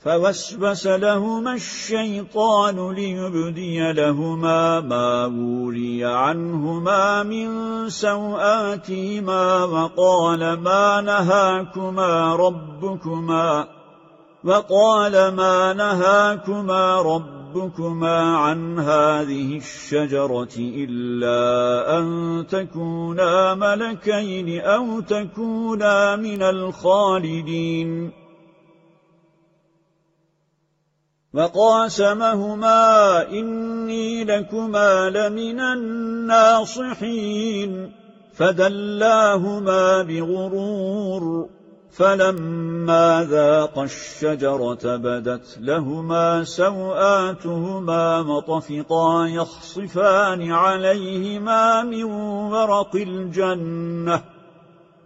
فوسوس لهما الشيطان ليبدي لهما ما وري عنهما من سوآتهما وقال ما نهاكما ربكما وقال ما نهاكما ربكما عن هذه الشجرة إلا أن تكونا ملكين أو تكونا من الخالدين وقاسمهما إني لكما لمن الناصحين. فدلاهما بغرور فلما ذاق الشجرة بدت لهما سوآتهما مطفقا يخصفان عليهما من ورق الجنة.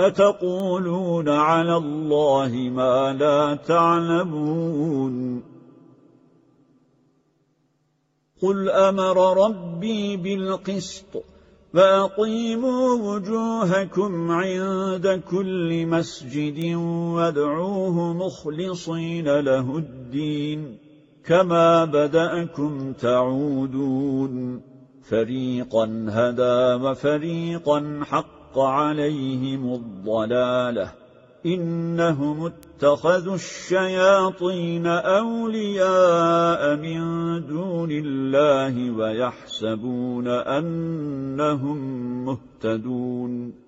أتقولون على الله ما لا تعلمون قل أمر ربي بالقسط فأقيموا وجوهكم عند كل مسجد وادعوه مخلصين له الدين كما بدأكم تعودون فريقا هدى وفريقا حق عليهم الضلالة. إنهم اتخذوا الشياطين أولياء من دون الله ويحسبون أنهم مهتدون.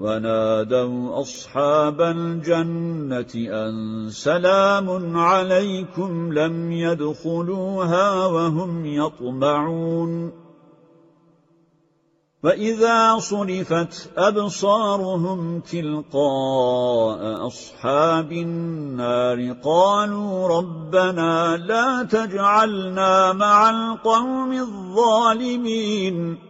ونادوا أصحاب الجنة أن سلام عليكم لم يدخلوها وهم يطمعون. وَإِذَا صُرِفَتْ أَبْصَارُهُمْ تِلْقَاءَ أَصْحَابِ النَّارِ قَالُوا رَبَّنَا لَا تَجْعَلْنَا مَعَ الْقَوْمِ الظَّالِمِينَ.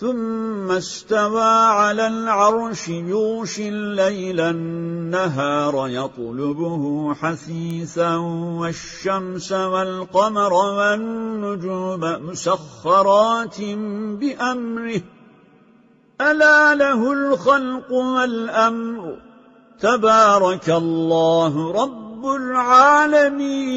ثم استوى على العرش يوشي الليل النهار يطلبه حثيثا والشمس والقمر والنجوم مسخرات بأمره. ألا له الخلق والأمر. تبارك الله رب العالمين.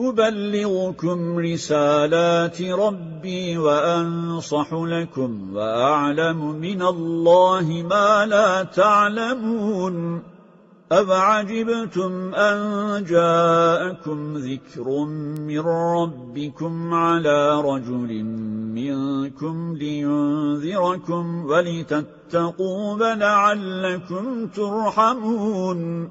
أبلغكم رسالات ربي وأنصح لكم وأعلم من الله ما لا تعلمون أَفَعَجِبْتُمْ أَنْ جَاءَكُمْ ذِكْرٌ مِّنْ رَبِّكُمْ عَلَى رَجُلٍ مِّنْكُمْ لِيُنذِرَكُمْ وَلِتَتَّقُوا وَلَعَلَّكُمْ تُرْحَمُونَ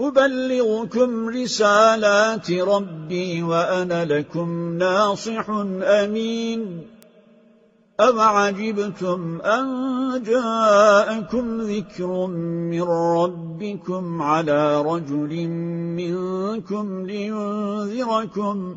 أبلغكم رسالات ربي وأنا لكم ناصح أمين. أم عجبتم أن جاءكم ذكر من ربكم على رجل منكم لينذركم؟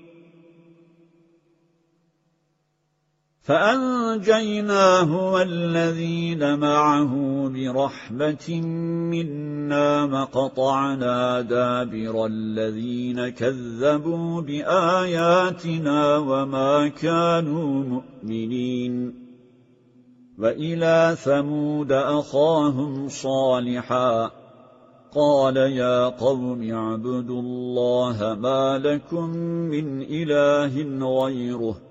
فأنجيناه والذين معه برحمة منا مقطعنا دابر الذين كذبوا بآياتنا وما كانوا مؤمنين وإلى ثمود أخاهم صالحا قال يا قوم اعبدوا الله ما لكم من إله غيره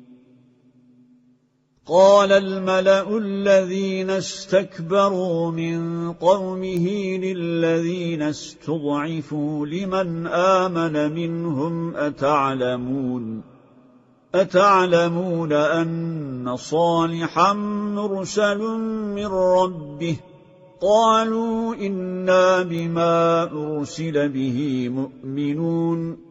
قال الملأ الذين استكبروا من قومه للذين استضعفوا لمن آمن منهم أتعلمون؟ أتعلمون أن صالحا مرسل من ربه؟ قالوا إنا بما أرسل به مؤمنون.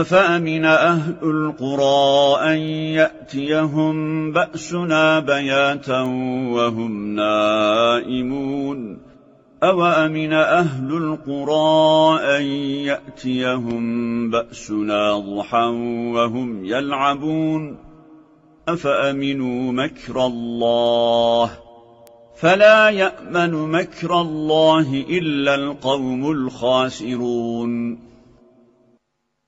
أفأمن أهل القرى أن يأتيهم بأسنا بياتا وهم نائمون؟ أوأمن أهل القرى أن يأتيهم بأسنا ضحا وهم يلعبون؟ أفأمنوا مكر الله؟ فلا يأمن مكر الله إلا القوم الخاسرون.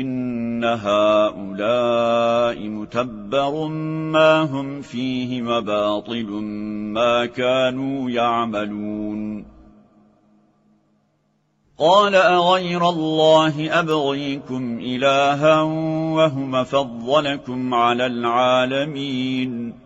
إن هؤلاء متبر ما هم فيه وباطل ما كانوا يعملون قال أغير الله أبغيكم إلها وهم فضلكم على العالمين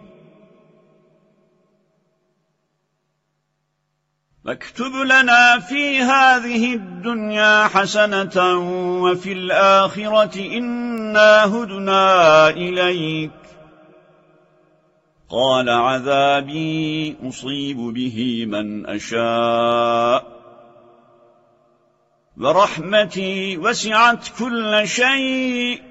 فاكتب لنا في هذه الدنيا حسنة وفي الآخرة إنا هدنا إليك. قال عذابي أصيب به من أشاء. ورحمتي وسعت كل شيء.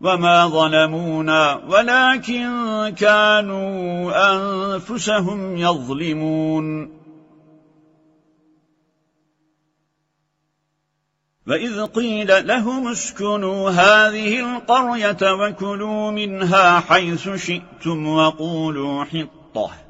وما ظلمونا ولكن كانوا أنفسهم يظلمون وإذ قيل لهم اسكنوا هذه القرية وكلوا منها حيث شئتم وقولوا حطة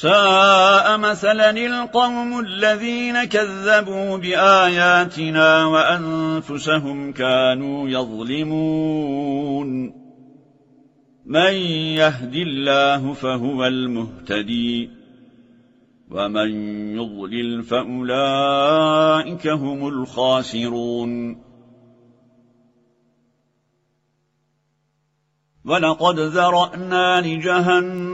ساء مثلا القوم الذين كذبوا بآياتنا وأنفسهم كانوا يظلمون. من يهدي الله فهو المهتدي ومن يضلل فأولئك هم الخاسرون. ولقد ذرأنا لجهنم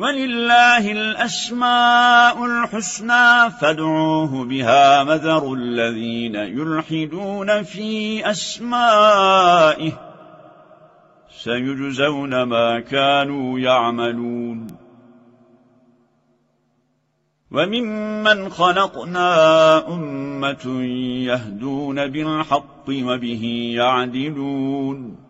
ولله الأسماء الحسنى فادعوه بها مذر الذين يلحدون في أسمائه سيجزون ما كانوا يعملون وممن خلقنا أمة يهدون بالحق وبه يعدلون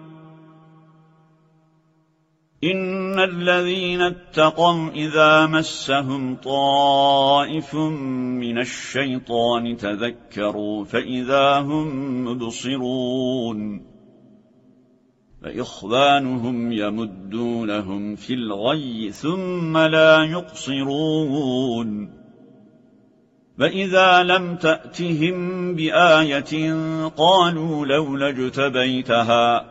إن الذين اتقوا إذا مسهم طائف من الشيطان تذكروا فإذا هم مبصرون فإخوانهم يمدونهم في الغي ثم لا يقصرون فإذا لم تأتهم بآية قالوا لولا اجتبيتها